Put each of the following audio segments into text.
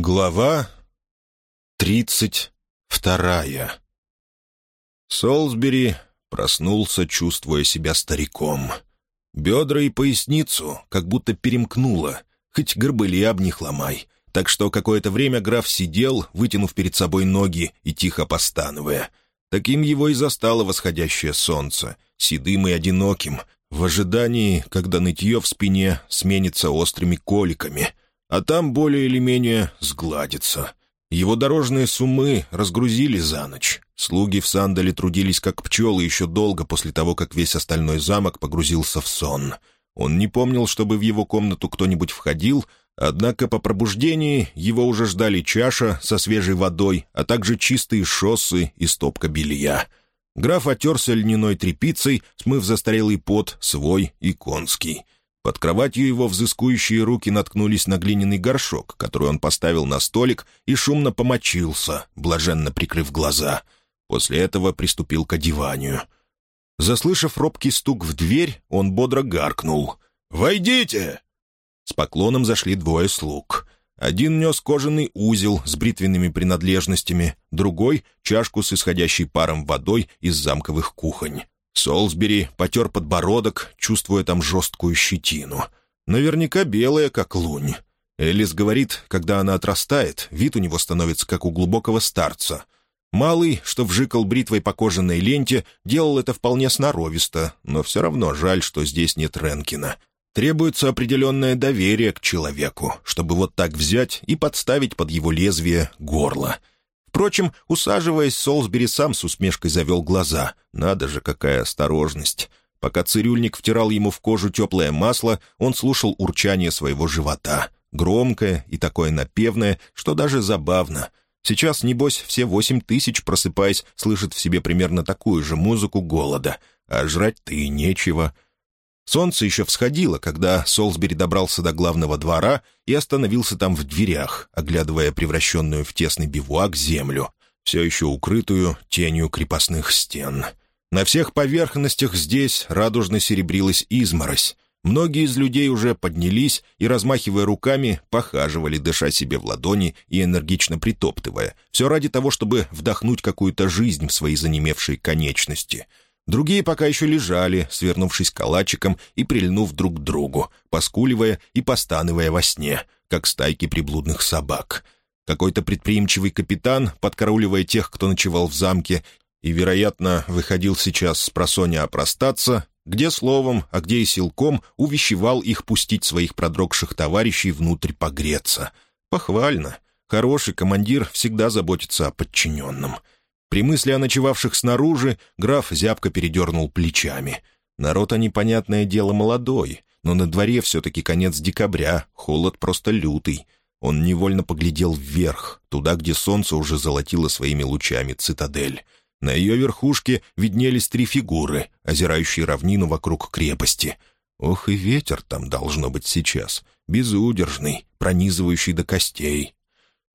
Глава тридцать вторая Солсбери проснулся, чувствуя себя стариком. Бедра и поясницу как будто перемкнуло, хоть горбыли об них ломай. Так что какое-то время граф сидел, вытянув перед собой ноги и тихо постановая. Таким его и застало восходящее солнце, седым и одиноким, в ожидании, когда нытье в спине сменится острыми коликами — а там более или менее сгладится. Его дорожные суммы разгрузили за ночь. Слуги в Сандале трудились как пчелы еще долго после того, как весь остальной замок погрузился в сон. Он не помнил, чтобы в его комнату кто-нибудь входил, однако по пробуждении его уже ждали чаша со свежей водой, а также чистые шоссы и стопка белья. Граф отерся льняной тряпицей, смыв застарелый пот, свой и конский — под кроватью его взыскующие руки наткнулись на глиняный горшок, который он поставил на столик и шумно помочился, блаженно прикрыв глаза. После этого приступил к одеванию. Заслышав робкий стук в дверь, он бодро гаркнул. «Войдите!» С поклоном зашли двое слуг. Один нес кожаный узел с бритвенными принадлежностями, другой — чашку с исходящей паром водой из замковых кухонь. Солсбери потер подбородок, чувствуя там жесткую щетину. Наверняка белая, как лунь. Элис говорит, когда она отрастает, вид у него становится, как у глубокого старца. Малый, что вжикал бритвой по кожаной ленте, делал это вполне сноровисто, но все равно жаль, что здесь нет Ренкина. Требуется определенное доверие к человеку, чтобы вот так взять и подставить под его лезвие горло — Впрочем, усаживаясь, Солсбери сам с усмешкой завел глаза. Надо же, какая осторожность. Пока цирюльник втирал ему в кожу теплое масло, он слушал урчание своего живота. Громкое и такое напевное, что даже забавно. Сейчас, небось, все восемь тысяч, просыпаясь, слышат в себе примерно такую же музыку голода. А жрать-то и нечего. Солнце еще всходило, когда Солсбери добрался до главного двора и остановился там в дверях, оглядывая превращенную в тесный бивуак землю, все еще укрытую тенью крепостных стен. На всех поверхностях здесь радужно серебрилась изморозь. Многие из людей уже поднялись и, размахивая руками, похаживали, дыша себе в ладони и энергично притоптывая, все ради того, чтобы вдохнуть какую-то жизнь в свои занемевшие конечности — Другие пока еще лежали, свернувшись калачиком и прильнув друг к другу, поскуливая и постанывая во сне, как стайки приблудных собак. Какой-то предприимчивый капитан, подкарауливая тех, кто ночевал в замке, и, вероятно, выходил сейчас с просоня опростаться, где словом, а где и силком увещевал их пустить своих продрогших товарищей внутрь погреться. Похвально. Хороший командир всегда заботится о подчиненном. При мысли о ночевавших снаружи граф зябко передернул плечами. Народ, они, понятное дело, молодой, но на дворе все-таки конец декабря, холод просто лютый. Он невольно поглядел вверх, туда, где солнце уже золотило своими лучами цитадель. На ее верхушке виднелись три фигуры, озирающие равнину вокруг крепости. Ох, и ветер там должно быть сейчас, безудержный, пронизывающий до костей.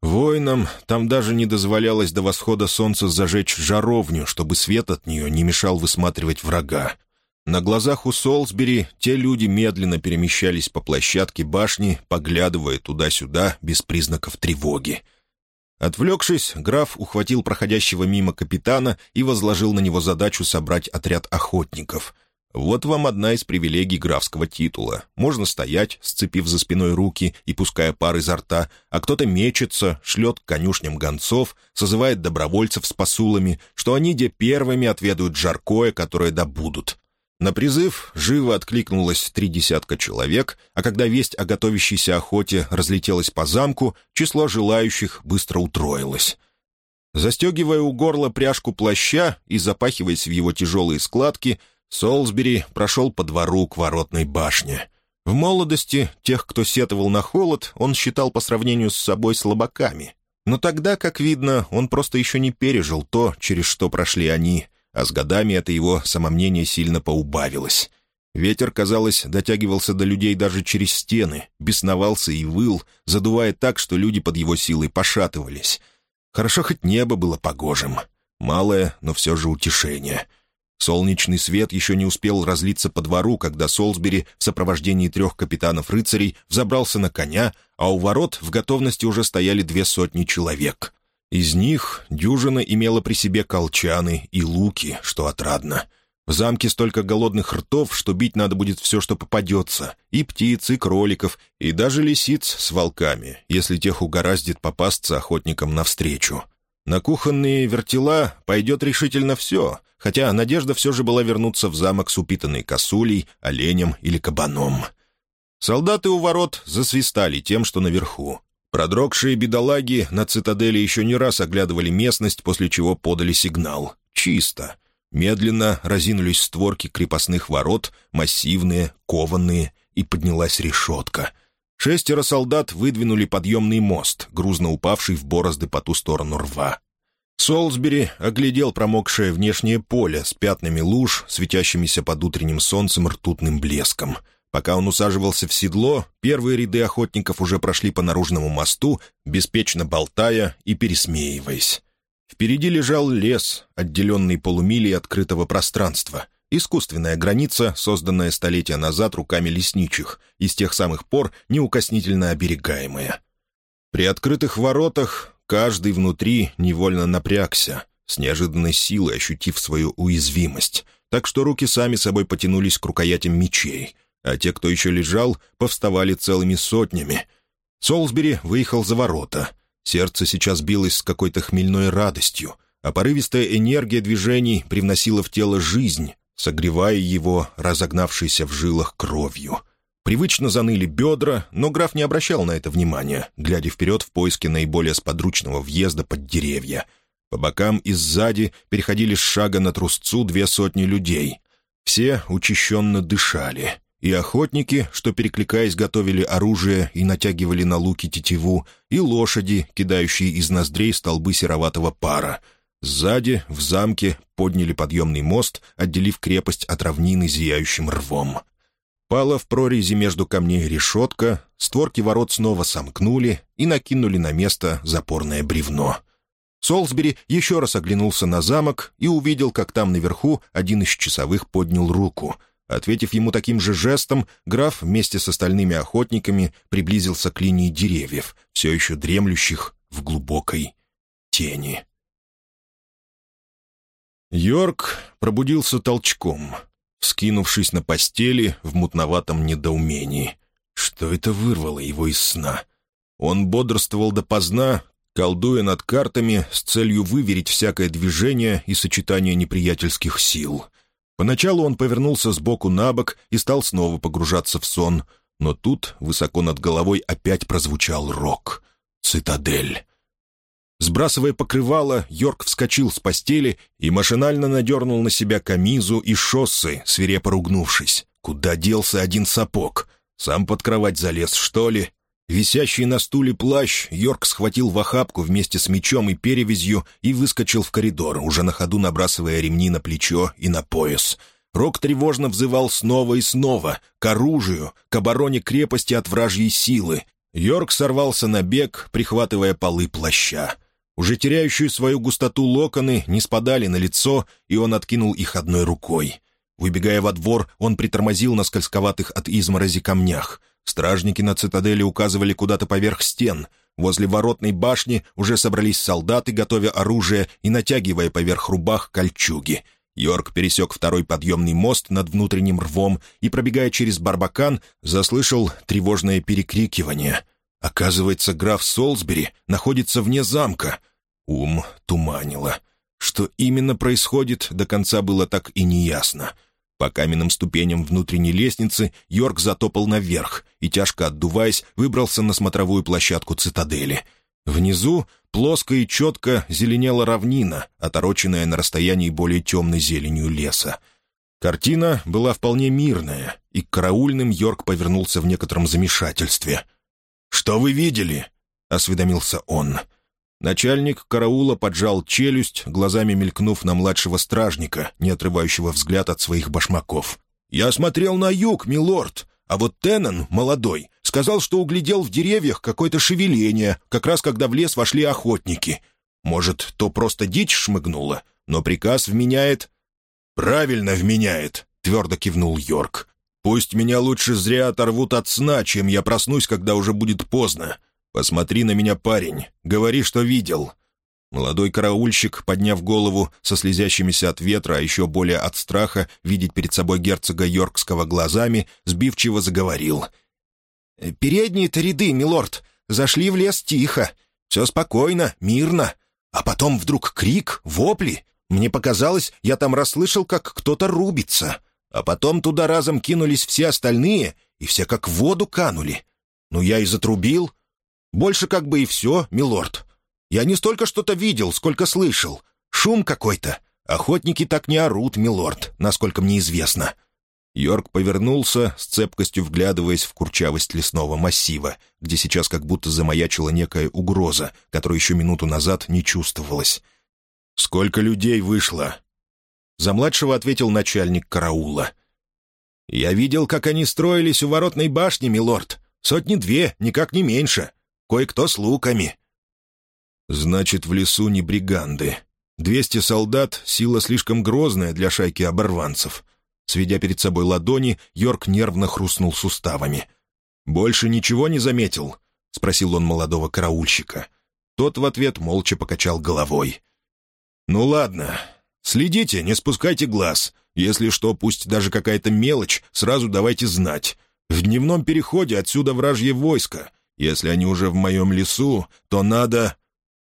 Воинам там даже не дозволялось до восхода солнца зажечь жаровню, чтобы свет от нее не мешал высматривать врага. На глазах у Солсбери те люди медленно перемещались по площадке башни, поглядывая туда-сюда без признаков тревоги. Отвлекшись, граф ухватил проходящего мимо капитана и возложил на него задачу собрать отряд охотников. Вот вам одна из привилегий графского титула. Можно стоять, сцепив за спиной руки и пуская пар изо рта, а кто-то мечется, шлет к конюшням гонцов, созывает добровольцев с посулами, что они где первыми отведают жаркое, которое добудут. На призыв живо откликнулось три десятка человек, а когда весть о готовящейся охоте разлетелась по замку, число желающих быстро утроилось. Застегивая у горла пряжку плаща и запахиваясь в его тяжелые складки, Солсбери прошел по двору к воротной башне. В молодости тех, кто сетовал на холод, он считал по сравнению с собой слабаками. Но тогда, как видно, он просто еще не пережил то, через что прошли они, а с годами это его самомнение сильно поубавилось. Ветер, казалось, дотягивался до людей даже через стены, бесновался и выл, задувая так, что люди под его силой пошатывались. Хорошо хоть небо было погожим. Малое, но все же утешение — Солнечный свет еще не успел разлиться по двору, когда Солсбери в сопровождении трех капитанов-рыцарей взобрался на коня, а у ворот в готовности уже стояли две сотни человек. Из них дюжина имела при себе колчаны и луки, что отрадно. В замке столько голодных ртов, что бить надо будет все, что попадется. И птиц, и кроликов, и даже лисиц с волками, если тех угораздит попасться охотникам навстречу. На кухонные вертела пойдет решительно все — хотя надежда все же была вернуться в замок с упитанной косулей, оленем или кабаном. Солдаты у ворот засвистали тем, что наверху. Продрогшие бедолаги на цитадели еще не раз оглядывали местность, после чего подали сигнал. Чисто. Медленно разинулись створки крепостных ворот, массивные, кованные, и поднялась решетка. Шестеро солдат выдвинули подъемный мост, грузно упавший в борозды по ту сторону рва. Солсбери оглядел промокшее внешнее поле с пятнами луж, светящимися под утренним солнцем ртутным блеском. Пока он усаживался в седло, первые ряды охотников уже прошли по наружному мосту, беспечно болтая и пересмеиваясь. Впереди лежал лес, отделенный полумилей открытого пространства. Искусственная граница, созданная столетия назад руками лесничих, и с тех самых пор неукоснительно оберегаемая. При открытых воротах Каждый внутри невольно напрягся, с неожиданной силой ощутив свою уязвимость, так что руки сами собой потянулись к рукоятям мечей, а те, кто еще лежал, повставали целыми сотнями. Солсбери выехал за ворота. Сердце сейчас билось с какой-то хмельной радостью, а порывистая энергия движений привносила в тело жизнь, согревая его, разогнавшейся в жилах кровью — Привычно заныли бедра, но граф не обращал на это внимания, глядя вперед в поиске наиболее сподручного въезда под деревья. По бокам и сзади переходили с шага на трусцу две сотни людей. Все учащенно дышали. И охотники, что, перекликаясь, готовили оружие и натягивали на луки тетиву, и лошади, кидающие из ноздрей столбы сероватого пара. Сзади, в замке, подняли подъемный мост, отделив крепость от равнины зияющим рвом. Пала в прорези между камней решетка, створки ворот снова сомкнули и накинули на место запорное бревно. Солсбери еще раз оглянулся на замок и увидел, как там наверху один из часовых поднял руку. Ответив ему таким же жестом, граф вместе с остальными охотниками приблизился к линии деревьев, все еще дремлющих в глубокой тени. Йорк пробудился толчком — скинувшись на постели в мутноватом недоумении. Что это вырвало его из сна? Он бодрствовал допоздна, колдуя над картами с целью выверить всякое движение и сочетание неприятельских сил. Поначалу он повернулся сбоку на бок и стал снова погружаться в сон, но тут, высоко над головой, опять прозвучал рок. «Цитадель». Сбрасывая покрывало, Йорк вскочил с постели и машинально надернул на себя камизу и шоссы, свирепо ругнувшись. Куда делся один сапог? Сам под кровать залез, что ли? Висящий на стуле плащ Йорк схватил в охапку вместе с мечом и перевязью и выскочил в коридор, уже на ходу набрасывая ремни на плечо и на пояс. Рок тревожно взывал снова и снова, к оружию, к обороне крепости от вражьей силы. Йорк сорвался на бег, прихватывая полы плаща. Уже теряющие свою густоту локоны не спадали на лицо, и он откинул их одной рукой. Выбегая во двор, он притормозил на скользковатых от изморози камнях. Стражники на цитадели указывали куда-то поверх стен. Возле воротной башни уже собрались солдаты, готовя оружие и натягивая поверх рубах кольчуги. Йорк пересек второй подъемный мост над внутренним рвом и, пробегая через барбакан, заслышал тревожное перекрикивание — Оказывается, граф Солсбери находится вне замка. Ум туманило. Что именно происходит, до конца было так и неясно. По каменным ступеням внутренней лестницы Йорк затопал наверх и, тяжко отдуваясь, выбрался на смотровую площадку цитадели. Внизу плоско и четко зеленела равнина, отороченная на расстоянии более темной зеленью леса. Картина была вполне мирная, и к караульным Йорк повернулся в некотором замешательстве. «Что вы видели?» — осведомился он. Начальник караула поджал челюсть, глазами мелькнув на младшего стражника, не отрывающего взгляд от своих башмаков. «Я смотрел на юг, милорд, а вот Теннон, молодой, сказал, что углядел в деревьях какое-то шевеление, как раз когда в лес вошли охотники. Может, то просто дичь шмыгнула, но приказ вменяет...» «Правильно вменяет», — твердо кивнул Йорк. «Пусть меня лучше зря оторвут от сна, чем я проснусь, когда уже будет поздно. Посмотри на меня, парень, говори, что видел». Молодой караульщик, подняв голову со слезящимися от ветра, а еще более от страха, видеть перед собой герцога Йоркского глазами, сбивчиво заговорил. «Передние-то ряды, милорд, зашли в лес тихо. Все спокойно, мирно. А потом вдруг крик, вопли. Мне показалось, я там расслышал, как кто-то рубится. А потом туда разом кинулись все остальные, и все как в воду канули. Ну, я и затрубил. Больше как бы и все, милорд. Я не столько что-то видел, сколько слышал. Шум какой-то. Охотники так не орут, милорд, насколько мне известно». Йорк повернулся, с цепкостью вглядываясь в курчавость лесного массива, где сейчас как будто замаячила некая угроза, которая еще минуту назад не чувствовалась. «Сколько людей вышло?» За младшего ответил начальник караула. «Я видел, как они строились у воротной башни, милорд. Сотни две, никак не меньше. Кое-кто с луками. Значит, в лесу не бриганды. Двести солдат — сила слишком грозная для шайки оборванцев. Сведя перед собой ладони, Йорк нервно хрустнул суставами. «Больше ничего не заметил?» — спросил он молодого караульщика. Тот в ответ молча покачал головой. «Ну ладно. Следите, не спускайте глаз. Если что, пусть даже какая-то мелочь, сразу давайте знать. В дневном переходе отсюда вражье войско. Если они уже в моем лесу, то надо...»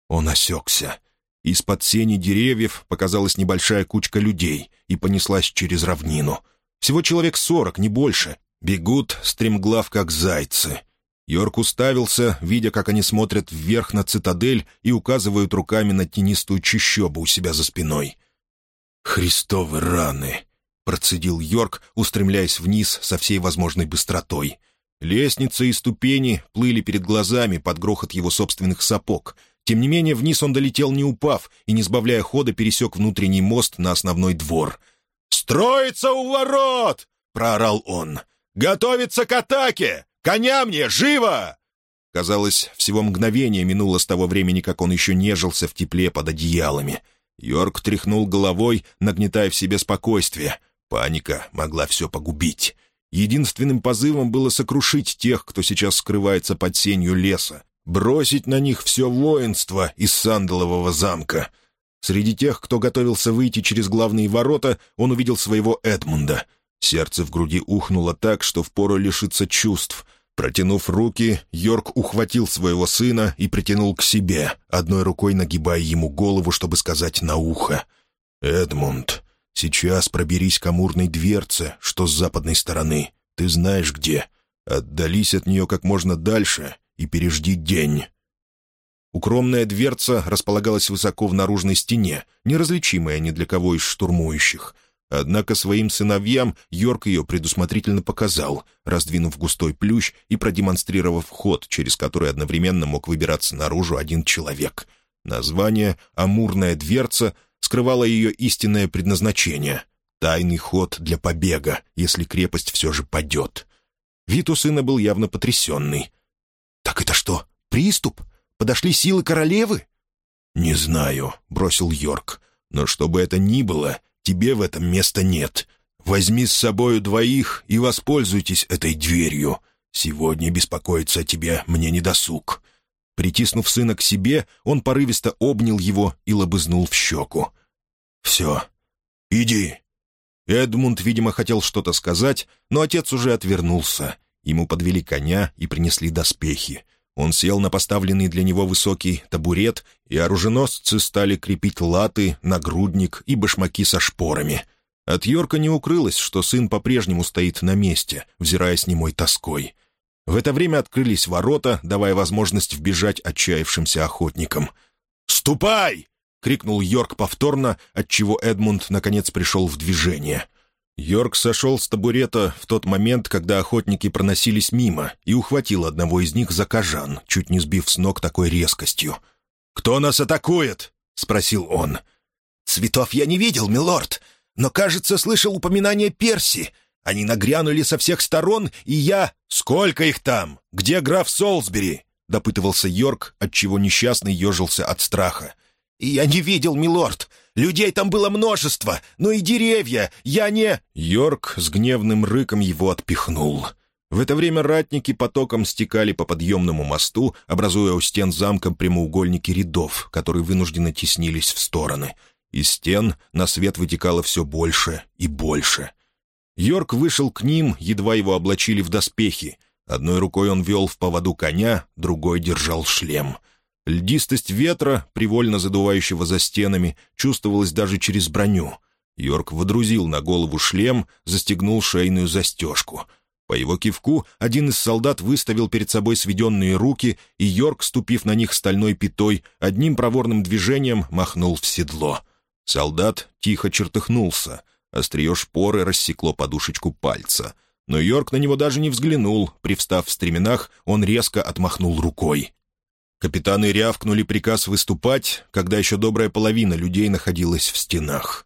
Он осекся. Из-под сени деревьев показалась небольшая кучка людей и понеслась через равнину. Всего человек сорок, не больше. Бегут, стремглав, как зайцы. Йорк уставился, видя, как они смотрят вверх на цитадель и указывают руками на тенистую чащобу у себя за спиной. «Христовы раны!» — процедил Йорк, устремляясь вниз со всей возможной быстротой. Лестница и ступени плыли перед глазами под грохот его собственных сапог, тем не менее, вниз он долетел не упав и, не сбавляя хода, пересек внутренний мост на основной двор. «Строится у ворот!» — проорал он. «Готовиться к атаке! Коня мне! Живо!» Казалось, всего мгновение минуло с того времени, как он еще нежился в тепле под одеялами. Йорк тряхнул головой, нагнетая в себе спокойствие. Паника могла все погубить. Единственным позывом было сокрушить тех, кто сейчас скрывается под сенью леса, бросить на них все воинство из Сандалового замка. Среди тех, кто готовился выйти через главные ворота, он увидел своего Эдмунда. Сердце в груди ухнуло так, что впору лишиться чувств. Протянув руки, Йорк ухватил своего сына и притянул к себе, одной рукой нагибая ему голову, чтобы сказать на ухо. «Эдмунд, сейчас проберись к амурной дверце, что с западной стороны. Ты знаешь где. Отдались от нее как можно дальше и пережди день». Укромная дверца располагалась высоко в наружной стене, неразличимая ни для кого из штурмующих. Однако своим сыновьям Йорк ее предусмотрительно показал, раздвинув густой плющ и продемонстрировав ход, через который одновременно мог выбираться наружу один человек. Название «Амурная дверца» скрывало ее истинное предназначение — тайный ход для побега, если крепость все же падет. Вид у сына был явно потрясенный. «Так это что, приступ? Подошли силы королевы?» «Не знаю», — бросил Йорк. «Но что бы это ни было, тебе в этом места нет. Возьми с собою двоих и воспользуйтесь этой дверью. Сегодня беспокоиться о тебе мне не досуг». Притиснув сына к себе, он порывисто обнял его и лобызнул в щеку. «Все, иди». Эдмунд, видимо, хотел что-то сказать, но отец уже отвернулся. Ему подвели коня и принесли доспехи. Он сел на поставленный для него высокий табурет, и оруженосцы стали крепить латы, нагрудник и башмаки со шпорами. От Йорка не укрылось, что сын по-прежнему стоит на месте, взирая с немой тоской. В это время открылись ворота, давая возможность вбежать отчаявшимся охотникам. «Ступай!» — крикнул Йорк повторно, отчего Эдмунд наконец пришел в движение — Йорк сошел с табурета в тот момент, когда охотники проносились мимо, и ухватил одного из них за кожан, чуть не сбив с ног такой резкостью. «Кто нас атакует?» — спросил он. «Цветов я не видел, милорд, но, кажется, слышал упоминание Перси. Они нагрянули со всех сторон, и я... Сколько их там? Где граф Солсбери?» — допытывался Йорк, отчего несчастный ежился от страха. «Я не видел, милорд. Людей там было множество, но и деревья. Я не...» Йорк с гневным рыком его отпихнул. В это время ратники потоком стекали по подъемному мосту, образуя у стен замка прямоугольники рядов, которые вынужденно теснились в стороны. Из стен на свет вытекало все больше и больше. Йорк вышел к ним, едва его облачили в доспехи. Одной рукой он вел в поводу коня, другой держал шлем. Льдистость ветра, привольно задувающего за стенами, чувствовалась даже через броню. Йорк водрузил на голову шлем, застегнул шейную застежку. По его кивку один из солдат выставил перед собой сведенные руки, и Йорк, ступив на них стальной пятой, одним проворным движением махнул в седло. Солдат тихо чертыхнулся. Острие шпоры рассекло подушечку пальца. Но Йорк на него даже не взглянул. Привстав в стременах, он резко отмахнул рукой. Капитаны рявкнули приказ выступать, когда еще добрая половина людей находилась в стенах.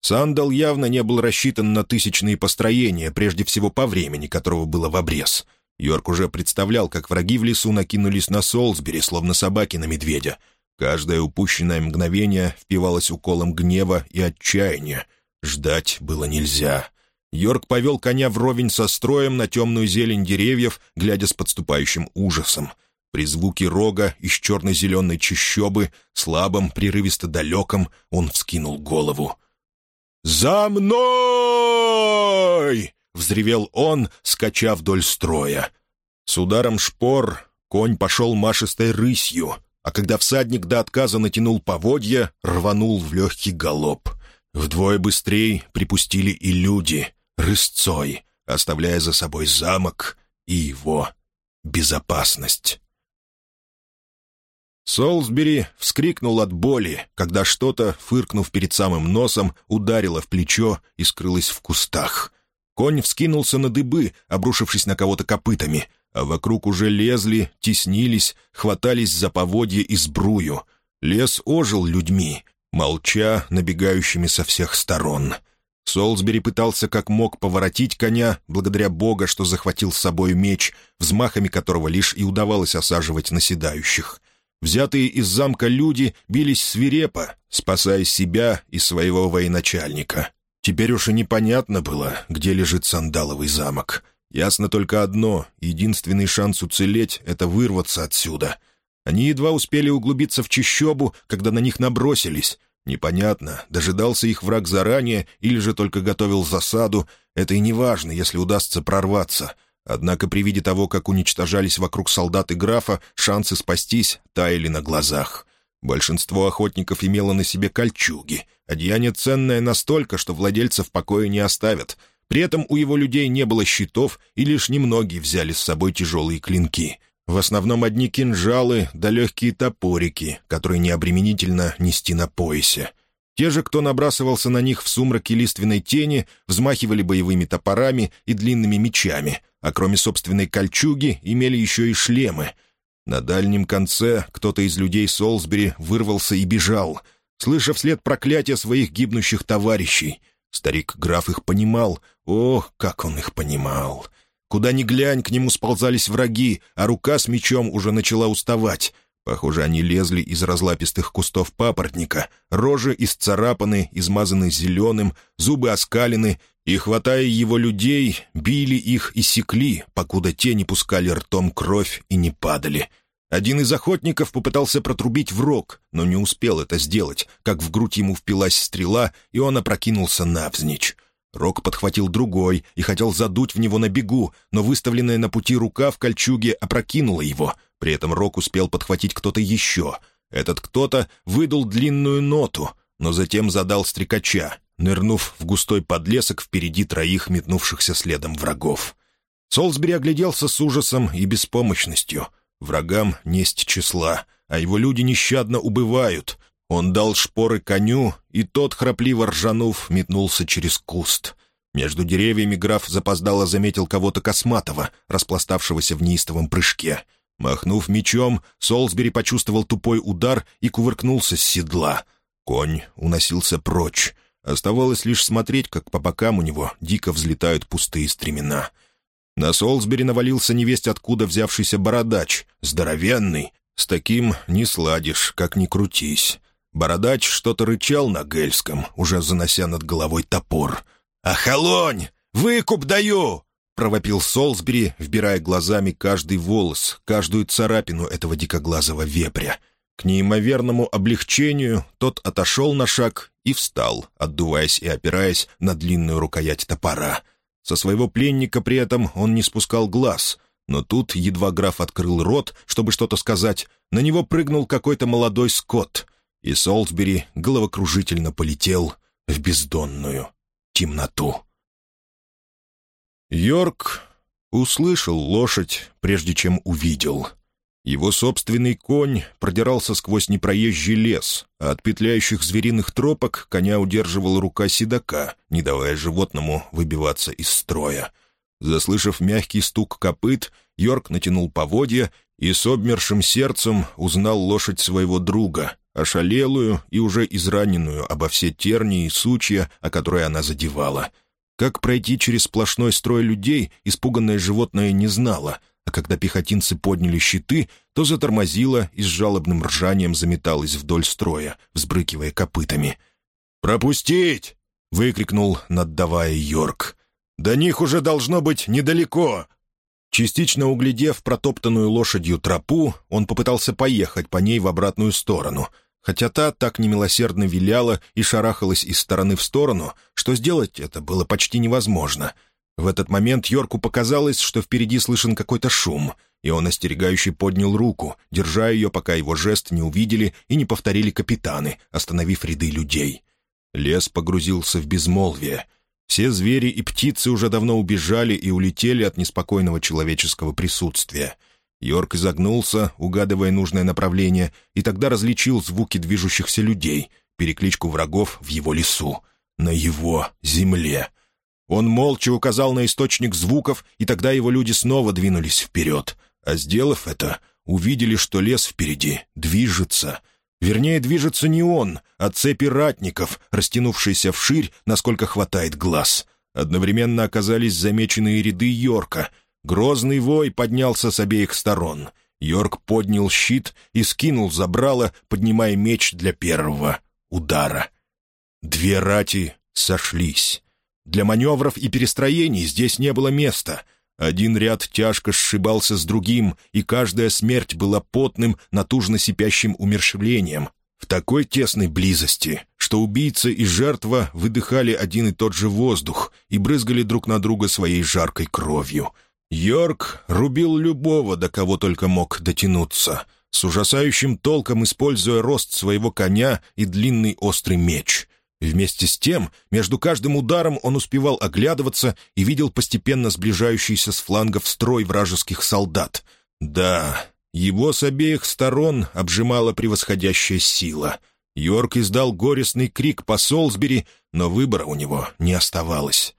Сандал явно не был рассчитан на тысячные построения, прежде всего по времени, которого было в обрез. Йорк уже представлял, как враги в лесу накинулись на Солсбери, словно собаки на медведя. Каждое упущенное мгновение впивалось уколом гнева и отчаяния. Ждать было нельзя. Йорк повел коня вровень со строем на темную зелень деревьев, глядя с подступающим ужасом — при звуке рога из черно-зеленой чащобы, слабом, прерывисто далеком, он вскинул голову. «За мной!» — взревел он, скача вдоль строя. С ударом шпор конь пошел машистой рысью, а когда всадник до отказа натянул поводья, рванул в легкий галоп. Вдвое быстрее припустили и люди, рысцой, оставляя за собой замок и его безопасность. Солсбери вскрикнул от боли, когда что-то, фыркнув перед самым носом, ударило в плечо и скрылось в кустах. Конь вскинулся на дыбы, обрушившись на кого-то копытами, а вокруг уже лезли, теснились, хватались за поводья и сбрую. Лес ожил людьми, молча, набегающими со всех сторон. Солсбери пытался как мог поворотить коня, благодаря Бога, что захватил с собой меч, взмахами которого лишь и удавалось осаживать наседающих — Взятые из замка люди бились свирепо, спасая себя и своего военачальника. Теперь уж и непонятно было, где лежит сандаловый замок. Ясно только одно — единственный шанс уцелеть — это вырваться отсюда. Они едва успели углубиться в чащобу, когда на них набросились. Непонятно, дожидался их враг заранее или же только готовил засаду. Это и не важно, если удастся прорваться — Однако при виде того, как уничтожались вокруг солдаты графа, шансы спастись таяли на глазах. Большинство охотников имело на себе кольчуги. Одеяние ценное настолько, что владельца в покое не оставят. При этом у его людей не было щитов, и лишь немногие взяли с собой тяжелые клинки. В основном одни кинжалы да легкие топорики, которые необременительно нести на поясе. Те же, кто набрасывался на них в сумраке лиственной тени, взмахивали боевыми топорами и длинными мечами — а кроме собственной кольчуги имели еще и шлемы. На дальнем конце кто-то из людей Солсбери вырвался и бежал, слыша вслед проклятия своих гибнущих товарищей. Старик-граф их понимал, ох, как он их понимал. Куда ни глянь, к нему сползались враги, а рука с мечом уже начала уставать. Похоже, они лезли из разлапистых кустов папоротника, рожи исцарапаны, измазаны зеленым, зубы оскалены, и, хватая его людей, били их и секли, покуда те не пускали ртом кровь и не падали. Один из охотников попытался протрубить в рог, но не успел это сделать, как в грудь ему впилась стрела, и он опрокинулся навзничь. Рог подхватил другой и хотел задуть в него на бегу, но выставленная на пути рука в кольчуге опрокинула его. При этом Рог успел подхватить кто-то еще. Этот кто-то выдал длинную ноту, но затем задал стрекача, нырнув в густой подлесок впереди троих метнувшихся следом врагов. Солсбери огляделся с ужасом и беспомощностью. Врагам несть числа, а его люди нещадно убывают. Он дал шпоры коню, и тот, храпливо ржанув, метнулся через куст. Между деревьями граф запоздало заметил кого-то косматого, распластавшегося в неистовом прыжке. Махнув мечом, Солсбери почувствовал тупой удар и кувыркнулся с седла. Конь уносился прочь. Оставалось лишь смотреть, как по бокам у него дико взлетают пустые стремена. На Солсбери навалился невесть откуда взявшийся бородач, здоровенный. С таким не сладишь, как ни крутись. Бородач что-то рычал на гельском, уже занося над головой топор. «Охолонь! Выкуп даю!» — провопил Солсбери, вбирая глазами каждый волос, каждую царапину этого дикоглазого вепря. К неимоверному облегчению тот отошел на шаг и встал, отдуваясь и опираясь на длинную рукоять топора. Со своего пленника при этом он не спускал глаз, но тут, едва граф открыл рот, чтобы что-то сказать, на него прыгнул какой-то молодой скот, и Солсбери головокружительно полетел в бездонную темноту. Йорк услышал лошадь, прежде чем увидел. Его собственный конь продирался сквозь непроезжий лес, а от петляющих звериных тропок коня удерживала рука седока, не давая животному выбиваться из строя. Заслышав мягкий стук копыт, Йорк натянул поводья и с обмершим сердцем узнал лошадь своего друга, ошалелую и уже израненную обо все тернии и сучья, о которые она задевала. Как пройти через сплошной строй людей, испуганное животное не знало, а когда пехотинцы подняли щиты, то затормозило и с жалобным ржанием заметалось вдоль строя, взбрыкивая копытами. «Пропустить!» — выкрикнул, наддавая Йорк. «До них уже должно быть недалеко!» Частично углядев протоптанную лошадью тропу, он попытался поехать по ней в обратную сторону, хотя та так немилосердно виляла и шарахалась из стороны в сторону, что сделать это было почти невозможно. В этот момент Йорку показалось, что впереди слышен какой-то шум, и он остерегающе поднял руку, держа ее, пока его жест не увидели и не повторили капитаны, остановив ряды людей. Лес погрузился в безмолвие — все звери и птицы уже давно убежали и улетели от неспокойного человеческого присутствия. Йорк изогнулся, угадывая нужное направление, и тогда различил звуки движущихся людей, перекличку врагов в его лесу, на его земле. Он молча указал на источник звуков, и тогда его люди снова двинулись вперед. А сделав это, увидели, что лес впереди движется — Вернее, движется не он, а цепи ратников, растянувшиеся вширь, насколько хватает глаз. Одновременно оказались замеченные ряды Йорка. Грозный вой поднялся с обеих сторон. Йорк поднял щит и скинул забрало, поднимая меч для первого удара. Две рати сошлись. Для маневров и перестроений здесь не было места — один ряд тяжко сшибался с другим, и каждая смерть была потным, натужно сипящим умершвлением. В такой тесной близости, что убийца и жертва выдыхали один и тот же воздух и брызгали друг на друга своей жаркой кровью. Йорк рубил любого, до кого только мог дотянуться, с ужасающим толком используя рост своего коня и длинный острый меч — Вместе с тем, между каждым ударом он успевал оглядываться и видел постепенно сближающийся с флангов строй вражеских солдат. Да, его с обеих сторон обжимала превосходящая сила. Йорк издал горестный крик по Солсбери, но выбора у него не оставалось.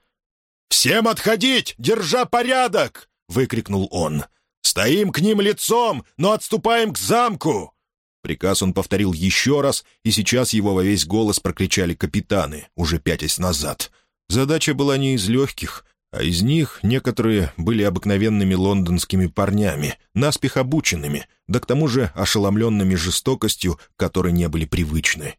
«Всем отходить, держа порядок!» — выкрикнул он. «Стоим к ним лицом, но отступаем к замку!» Приказ он повторил еще раз, и сейчас его во весь голос прокричали капитаны, уже пятясь назад. Задача была не из легких, а из них некоторые были обыкновенными лондонскими парнями, наспех обученными, да к тому же ошеломленными жестокостью, которой не были привычны.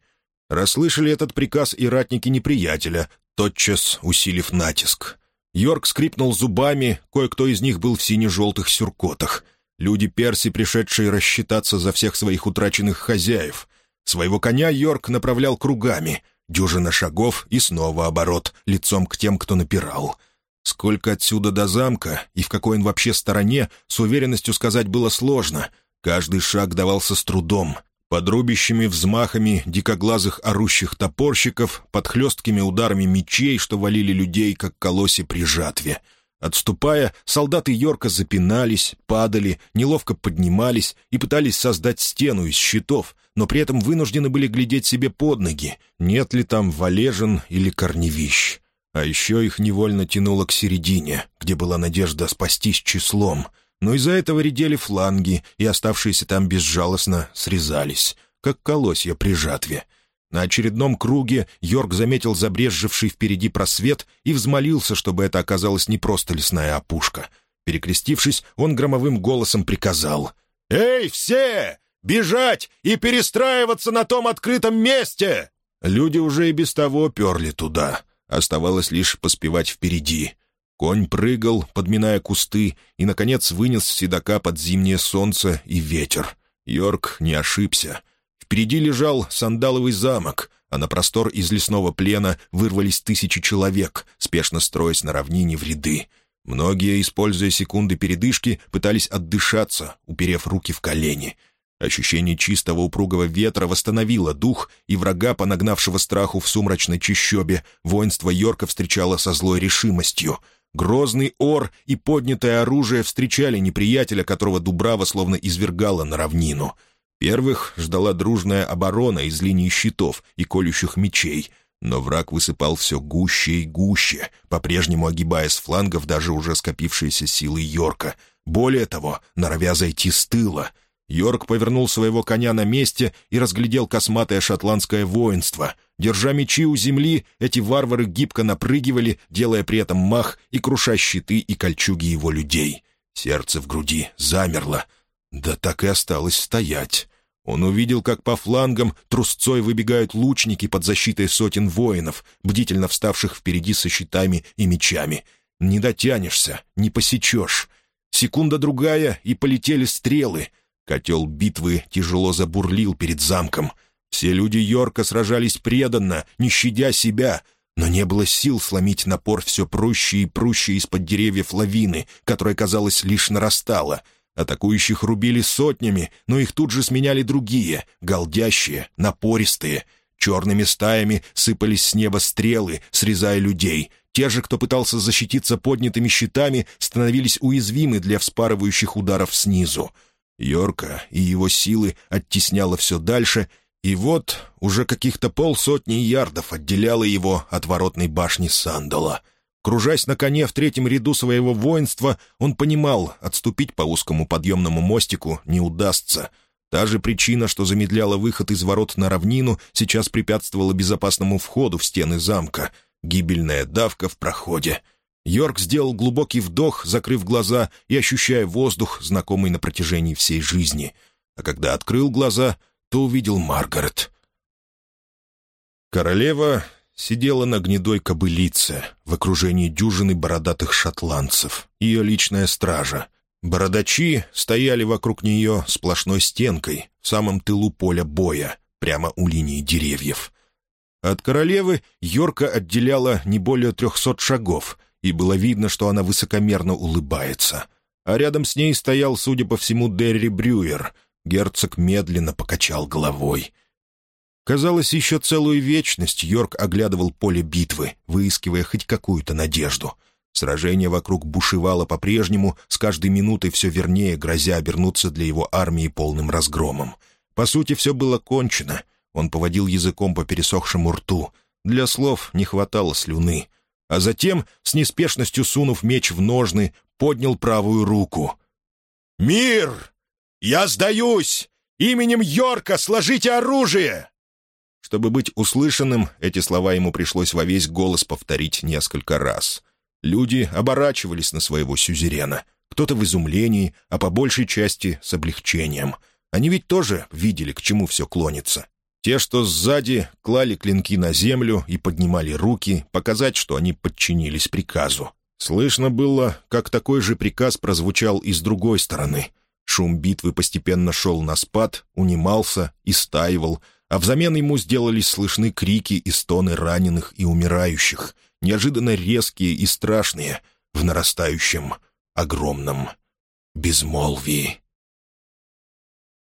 Расслышали этот приказ и ратники неприятеля, тотчас усилив натиск. Йорк скрипнул зубами, кое-кто из них был в сине-желтых сюркотах — Люди Перси, пришедшие рассчитаться за всех своих утраченных хозяев. Своего коня Йорк направлял кругами, дюжина шагов и снова оборот, лицом к тем, кто напирал. Сколько отсюда до замка и в какой он вообще стороне, с уверенностью сказать было сложно. Каждый шаг давался с трудом. Под рубящими взмахами дикоглазых орущих топорщиков, под хлесткими ударами мечей, что валили людей, как колоси при жатве — Отступая, солдаты Йорка запинались, падали, неловко поднимались и пытались создать стену из щитов, но при этом вынуждены были глядеть себе под ноги, нет ли там валежин или корневищ. А еще их невольно тянуло к середине, где была надежда спастись числом. Но из-за этого редели фланги, и оставшиеся там безжалостно срезались, как колосья при жатве — на очередном круге Йорк заметил забрезживший впереди просвет и взмолился, чтобы это оказалась не просто лесная опушка. Перекрестившись, он громовым голосом приказал. «Эй, все! Бежать и перестраиваться на том открытом месте!» Люди уже и без того перли туда. Оставалось лишь поспевать впереди. Конь прыгал, подминая кусты, и, наконец, вынес седока под зимнее солнце и ветер. Йорк не ошибся. Впереди лежал сандаловый замок, а на простор из лесного плена вырвались тысячи человек, спешно строясь на равнине в ряды. Многие, используя секунды передышки, пытались отдышаться, уперев руки в колени. Ощущение чистого упругого ветра восстановило дух, и врага, понагнавшего страху в сумрачной чащобе, воинство Йорка встречало со злой решимостью. Грозный ор и поднятое оружие встречали неприятеля, которого Дубрава словно извергала на равнину. Первых ждала дружная оборона из линий щитов и колющих мечей — но враг высыпал все гуще и гуще, по-прежнему огибая с флангов даже уже скопившиеся силы Йорка. Более того, норовя зайти с тыла. Йорк повернул своего коня на месте и разглядел косматое шотландское воинство. Держа мечи у земли, эти варвары гибко напрыгивали, делая при этом мах и круша щиты и кольчуги его людей. Сердце в груди замерло. Да так и осталось стоять. Он увидел, как по флангам трусцой выбегают лучники под защитой сотен воинов, бдительно вставших впереди со щитами и мечами. Не дотянешься, не посечешь. Секунда-другая, и полетели стрелы. Котел битвы тяжело забурлил перед замком. Все люди Йорка сражались преданно, не щадя себя, но не было сил сломить напор все прущие и прущие из-под деревьев лавины, которая, казалось, лишь нарастала — Атакующих рубили сотнями, но их тут же сменяли другие, голдящие, напористые. Черными стаями сыпались с неба стрелы, срезая людей. Те же, кто пытался защититься поднятыми щитами, становились уязвимы для вспарывающих ударов снизу. Йорка и его силы оттесняло все дальше, и вот уже каких-то полсотни ярдов отделяло его от воротной башни Сандала — Кружась на коне в третьем ряду своего воинства, он понимал, отступить по узкому подъемному мостику не удастся. Та же причина, что замедляла выход из ворот на равнину, сейчас препятствовала безопасному входу в стены замка. Гибельная давка в проходе. Йорк сделал глубокий вдох, закрыв глаза и ощущая воздух, знакомый на протяжении всей жизни. А когда открыл глаза, то увидел Маргарет. Королева сидела на гнедой кобылице в окружении дюжины бородатых шотландцев, ее личная стража. Бородачи стояли вокруг нее сплошной стенкой в самом тылу поля боя, прямо у линии деревьев. От королевы Йорка отделяла не более трехсот шагов, и было видно, что она высокомерно улыбается. А рядом с ней стоял, судя по всему, Дерри Брюер. Герцог медленно покачал головой — Казалось, еще целую вечность Йорк оглядывал поле битвы, выискивая хоть какую-то надежду. Сражение вокруг бушевало по-прежнему, с каждой минутой все вернее, грозя обернуться для его армии полным разгромом. По сути, все было кончено. Он поводил языком по пересохшему рту. Для слов не хватало слюны. А затем, с неспешностью сунув меч в ножны, поднял правую руку. «Мир! Я сдаюсь! Именем Йорка сложите оружие!» Чтобы быть услышанным, эти слова ему пришлось во весь голос повторить несколько раз. Люди оборачивались на своего сюзерена. Кто-то в изумлении, а по большей части с облегчением. Они ведь тоже видели, к чему все клонится. Те, что сзади, клали клинки на землю и поднимали руки, показать, что они подчинились приказу. Слышно было, как такой же приказ прозвучал и с другой стороны. Шум битвы постепенно шел на спад, унимался и стаивал, а взамен ему сделались слышны крики и стоны раненых и умирающих, неожиданно резкие и страшные, в нарастающем огромном безмолвии.